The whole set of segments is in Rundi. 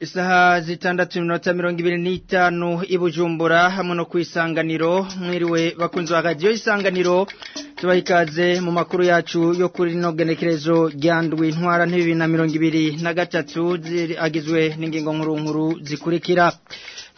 isaha zitandatu minota mirongo ibiri n'itanu i Bujumbura hamwe no ku isanganiro mwiriwe bakunze radiyo isanganiro tubaha ikaze mu makuru yacu yo kuri rino genekerezo ryandwi intwara ntibibiri na mirongo ibiri na gatatu agizwe n'ingingo nkuru nkuru zikurikira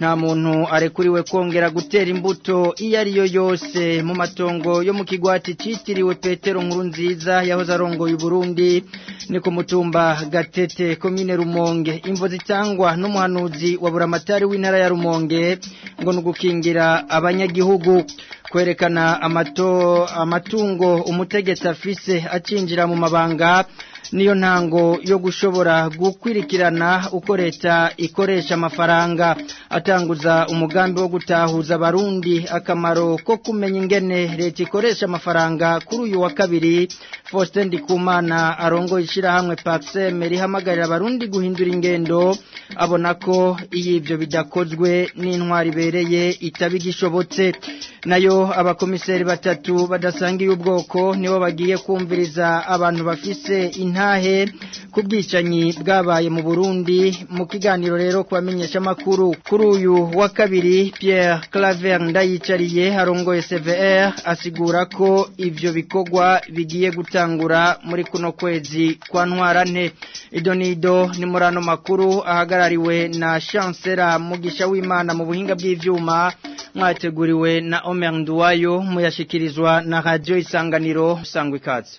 nta muntu arekuriwe kongera gutera imbuto iyo ari yo yose mu matongo yo mu kigwati cyitiriwe petero nkuru nziza yahoze arongoye Burundi ni ku mutumba gatete komine rumonge imvo zitangwa n'umuhanuzi wa buramatari w'intara ya rumonge ngo ni ugukingira abanyagihugu kwerekana amato amatungo umutegetsi afise acinjira mu mabanga niyo ntango yo gushobora gukwirikirana uko leta ikoresha amafaranga atanguza umugambi wo gutahuza abarundi akamaro ko kumenya ingene leta ikoresha amafaranga kuri uyu wa kabiri Faustin Ndikumana arongo ishyirahamwe Paxem rihamagarira abarundi guhindura ingendo abona ko iyo ibyo bidakozwe n'intwari ibereye itaba igishobotse nayo abakomiseri batatu badasangiye ubwoko nibo bagiye kumviriza abantu bafise intahe ku bwicanyi bwabaye mu Burundi mu kiganiro rero kubamenyesha makuru kuri uyu wa kabiri Pierre Claver ndayicariye harongoye CVR asigura ko ivyo bikogwa bigiye gutangura muri kuno kwezi kwa ntwarane idonido ni murano makuru ahagarariwe na Chancellor Mugisha w'Imana mu buhinga bw'ivyuma mwateguriwe na Om Salome Nduwayo muyashyikirizwa na Radio isanganiro sangwa ikaze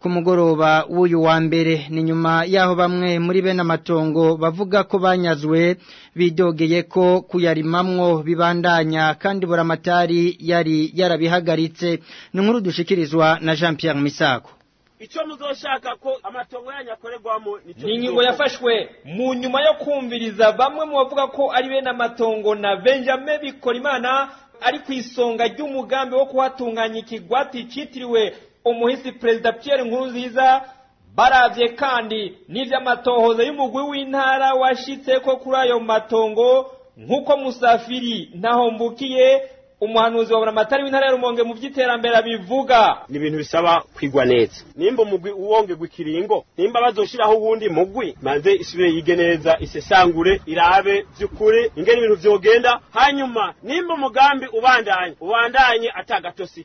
ku mugoroba w'uyu wa mbere ni nyuma y'aho bamwe muri bene amatongo bavuga ko banyazwe bidogeye ko kuyarimamwo bibandanya kandi buramatari yari yarabihagaritse ni nkuru dushikirizwa na jean Pierre Misako icyo muzoshaka ko amatongo yanyakorerwamo ni ingingo yafashwe mu nyuma yo kumviriza bamwe mu bavuga ko ari bene amatongo na benjame bikora imana ari ku isonga ry'umugambi wo kuhatunganya ikigwati cyitiriwe umuhisi perezida Pierre Nkurunziza barabye kandi n'iby'amatohoza y'umugwi w'intara washitse ko kuri ayo matongo nk'uko musafiri ntahombukiye umuhanuzi wa buramatari w'intara ya rumonge mu by'iterambere abivuga ni ibintu bisaba kwigwa neza nimba umugwi uwongerwa ikiringo nimba bazoshiraho uwundi mugwi manze isubire yige neza isesangure irabe by'ukuri ingene ibintu vyogenda hanyuma nimba umugambi ubandanye ubandanye gatosi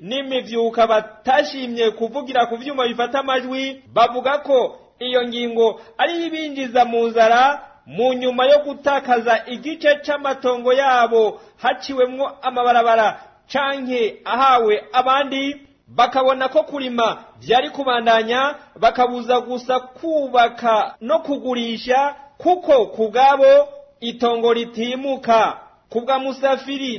n'imivyuka batashimye kuvugira ku byuma bifata amajwi bavuga ko iyo ngingo ari ibinjiza mu nzara mu nyuma yo gutakaza igice cy'amatongo yabo haciwemo amabarabara canke ahawe abandi bakabona ko kurima byari kubandanya bakabuza gusa kubaka no kugurisha kuko ku bwabo itongo ritimuka ku bwa musafiri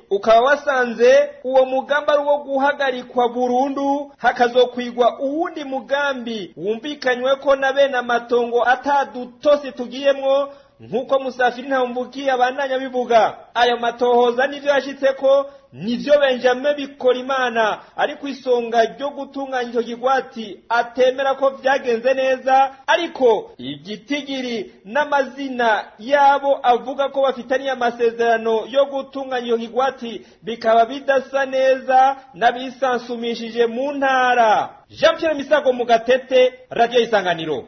ukaba wasanze uwo mugambi ari uwo guhagarikwa burundu hakazokwigwa uwundi mugambi wumvikanywe ko na bene amatongo ata twa dutose tugiyemo nk'uko musafiri nta mbuki abandanya bivuga ayo matohoza nibyo yashyitse ko nibyo benjame bikora imana ariko isonga ryo gutunganya icyo kigwati atemera ko byagenze neza ariko igitigiri n'amazina yabo avuga ko bafitaniye amasezerano yo gutunganya icyo kigwati bikaba bidasa neza n'abisansumishije mu ntara jean Pierre misago mu gatete radiyo isanganiro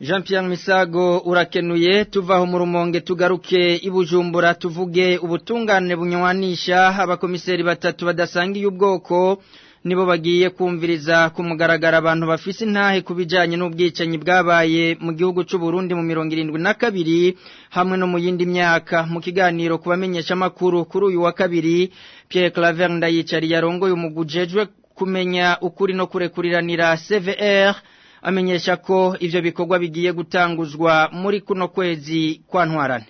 jean Pierre Misago urakenuye tuvaho mu rumonge tugaruke ibujumbura tuvuge ubutungane bunywanisha abakomiseri batatu badasangiye ubwoko nibo bagiye kumviriza ku mugaragaro abantu bafise intahe ku bijyanye n'ubwicanyi bwabaye mu gihugu cy'u Burundi mu mirongo irindwi na kabiri hamwe no mu yindi myaka mu kiganiro kubamenyesha bamenyeshamakuru kuri uyu wa kabiri Pierre Claver Ndayicari yarongoye umugujejwe kumenya ukuri no kurekuriranira CVR amenyesha ko ibyo bikorwa bigiye gutanguzwa muri kuno kwezi kwa ntwarane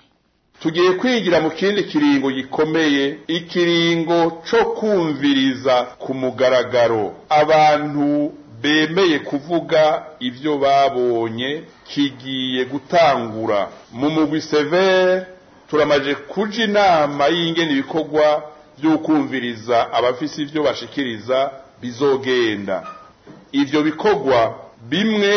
tugiye kwigira mu kindi kiringo gikomeye ikiringo cyo kumviriza ku mugaragaro abantu bemeye kuvuga ibyo babonye kigiye gutangura mu mugwi severe turamaje kuja inama y'ingene ibikorwa by'ukumviriza abafise ibyo bashikiriza bizogenda ivyo bikorwa bimwe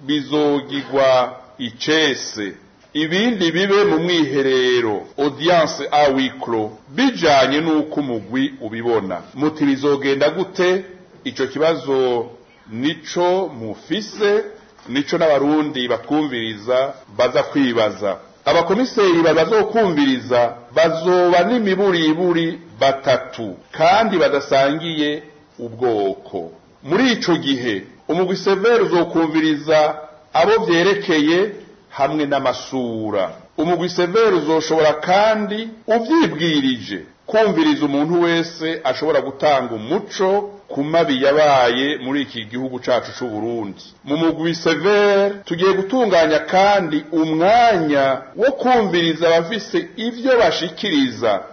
bizogigwa icese ibindi bibe mu mwiherero audience a wikro bijanye n'uko umugwi ubibona muti bizogenda gute icyo kibazo nico mufise nico n'abarundi batwumviriza baza kwibaza abakomiseri bazokumviriza bazoba n'imiburiburi batatu kandi badasangiye ubwoko muri ico gihe umugwi uzokumviriza abo byerekeye hamwe n'amasura umugwi uzoshobora kandi ubyibwirije kumviriza umuntu wese ashobora gutanga umuco ku mabi yabaye muri iki gihugu cyacu cy'u Burundi mu mugwi severe tugiye gutunganya kandi umwanya wo kumviriza abafise ibyo bashikiriza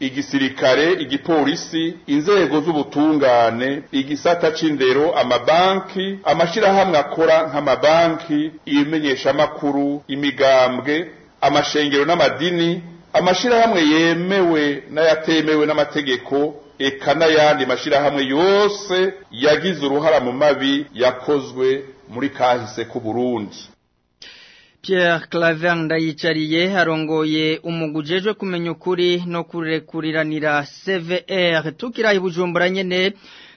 igisirikare igipolisi inzego z'ubutungane igisata c'indero amabanki amashyirahamwe akora nk'amabanki ibimenyeshamakuru imigambwe amashengero n'amadini Amashyirahamwe yemewe n'ayatemewe n'amategeko eka n'ayandi mashirahamwe yose yagize uruhara mu mabi yakozwe muri kahise ku Burundi Pierre Claver ndayicariye harongoye umugujejwe kumenya ukuri no kurekuriranira CVR tukira ibujumbura nyene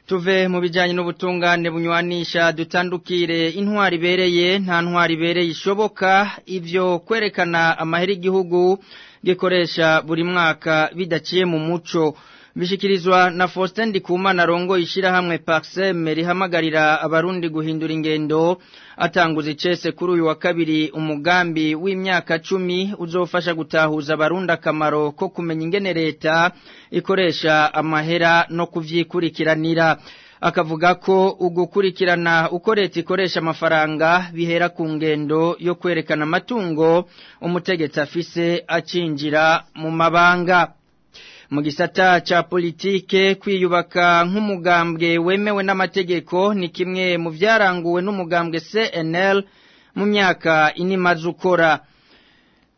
tuve mu bijyanye n'ubutungane bunywanisha dutandukire intwari ibereye nta ntwari ibereye ishoboka ibyo kwerekana amahera igihugu gikoresha buri mwaka bidaciye mu muco bishikirizwa na Faustin Ndikumana rongo ishirahamwe Paxem rihamagarira abarundi guhindura ingendo atanguza icese kuri uyu wa kabiri umugambi w'imyaka cumi uzofasha gutahuza abarundi akamaro ko kumenya ingene leta ikoresha amahera no kuvyikurikiranira akavuga ko ugukurikirana uko leta ikoresha amafaranga bihera ku ngendo yo kwerekana amatungo umutegetsi afise acinjira mu mabanga mu gisata cya politike kwiyubaka nk'umugambwe wemewe n'amategeko ni kimwe mu byaranguwe n'umugambwe CNL mu myaka ine ukora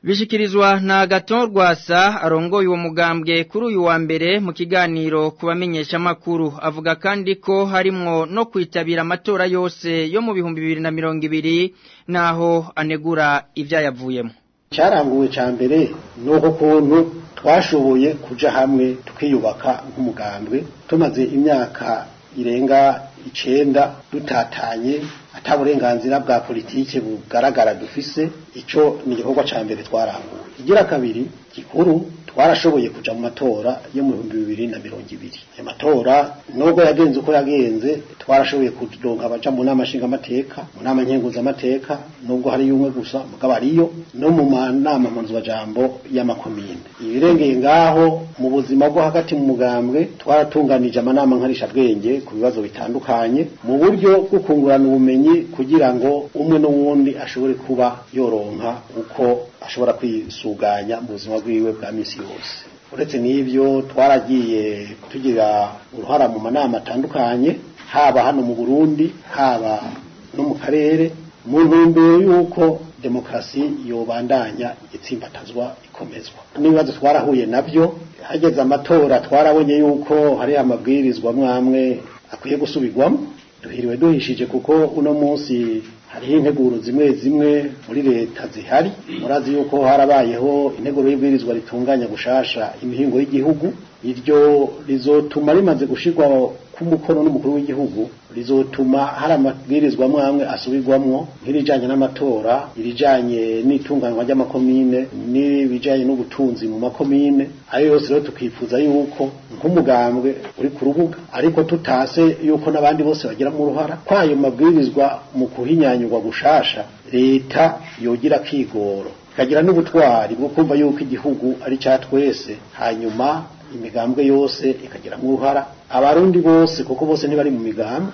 bishikirizwa na gato rwasa arongoye uwo mugambwe kuri uyu wa mbere mu kiganiro ku bamenyeshamakuru avuga kandi ko harimo no kwitabira amatora yose yo mu bihumbi bibiri na mirongo ibiri n'aho anegura ibyayavuyemo cyaranguwe cya mbere ni uko kuntu twashoboye kujya hamwe tukiyubaka nk'umugambwe tumaze imyaka irenga icenda dutatanye ata burenganzira bwa politike bugaragara dufise ico ni igikorwa ca mbere twaranguye igira kabiri gikuru twarashoboye kuja mu matora yo mu bihumbi bibiri na mirongo ibiri aya matora nubwo yagenze uko yagenze twarashoboye kuronka abaja mu nama nshingamateka mu nama nkenguzamateka nubwo hari umwe gusa mugabo ariyo no mu manama mpanuzwajambo y'amakomine ibirengeye ngaho mu buzima bwo hagati mu mugambwe twaratunganije amanama nkarishabwenge ku bibazo bitandukanye mu buryo bwo kungurana ubumenyi kugira ngo umwe n'uwundi ashobore kuba yoronka uko ashobora kwisuganya mu buzima bwiwe bwa minsi yose uretse n'ibyo twaragiye tugira uruhara mu manama atandukanye haba hano mu burundi haba no mu karere mu ntumbero y'uko demokarasi yobandanya itsimbatazwa ikomezwa n'ibibazo twarahuye nabyo hageze amatora twarabonye yuko hari amabwirizwa mwamwe akwiye gusubirwamo duhiriwe duhishije kuko uno munsi Hari integuro zimwe zimwe muri leta zihari murazi yuko harabayeho integuro y'ibwirizwa ritunganya gushasha imihingo y'igihugu iryo rizotuma rimaze gushyirwaho k'umukono n'umukuru w'igihugu rizotuma hari amabwirizwa amwe amwe asubirwamwo nk'irijyanye n'amatora irijyanye n'itunganywa ry'amakomine n'ibijyanye n'ubutunzi mu makomine ayo yose rero tukifuza yuko nk'umugambwe uri ku rubuga ariko tutase yuko n'abandi bose bagiramo uruhara ko ayo mabwirizwa mu kuhinyanyurwa gushasha leta yogira akigoro ikagira n'ubutwari bwo kumva yuko igihugu ari cya twese hanyuma imigambwe yose ikagiramo uruhara abarundi bose kuko bose ntibari mu migambwe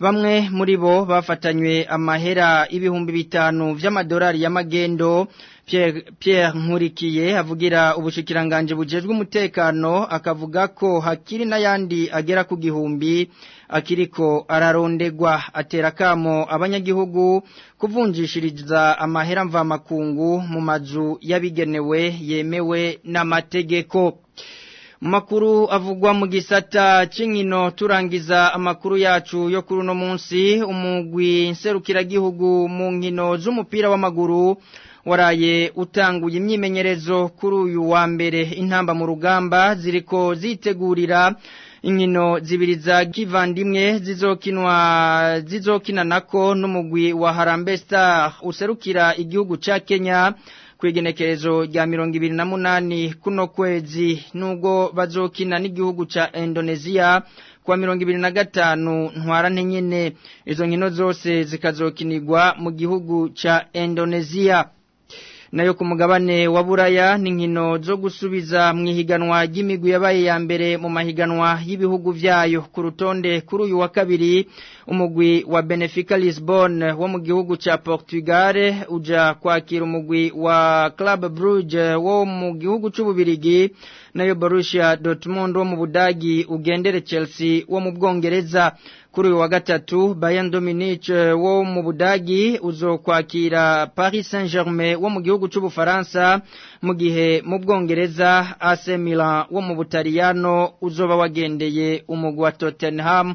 bamwe muri bo bafatanywe amahera ibihumbi bitanu ya y'amagendo Pierre Nkurikiye avugira ubushikiranganje bujejwe umutekano akavuga ko hakiri n'ayandi agera ku gihumbi akiriko ararondegwa atera kamo abanyagihugu kuvunjishiriza amahera mvamakungu mu mazu yabigenewe yemewe n'amategeko makuru avugwa mu gisata cy'inkino turangiza amakuru yacu yo kuri uno munsi umugwi nserukiragihugu mu nkino z'umupira w'amaguru waraye utanguye imyimenyerezo kuri uyu wa mbere intamba mu rugamba ziriko zitegurira inkino zibiri za kivandimwe zizokinwa nako n'umugwi wa Harambe Star userukira igihugu ca Kenya kwigenekerezo rya mirongo ibiri na munani kuno kwezi nubwo bazokina n'igihugu cha Indonesia kwa mirongo ibiri na gatanu ntwara ntenyene izo nkino zose zikazokinirwa mu gihugu cha Indonesia nayo ku mugabane wa buraya n'inkino zo gusubiza mu ihiganwa ry'imigwi yabaye ya mbere mu mahiganwa y'ibihugu byayo ku rutonde kuri uyu wa kabiri umugwi wa Benefica Lisbon wo mu gihugu cya Portugal uja kwakira umugwi wa Club Brugge wo mu gihugu cy'ububirigi nayo Borussia Dortmund wo mu Budagi ugendere Chelsea wo mu Bwongereza kuri uyu wa gatatu Bayern Dominique eh, wo mu Budagi uzokwakira Paris Saint-Germain wo mu gihugu cy'u cy'Ubufaransa mu gihe mu Bwongereza AC Milan wo mu Butaliyano uzoba wagendeye umugwi wa Tottenham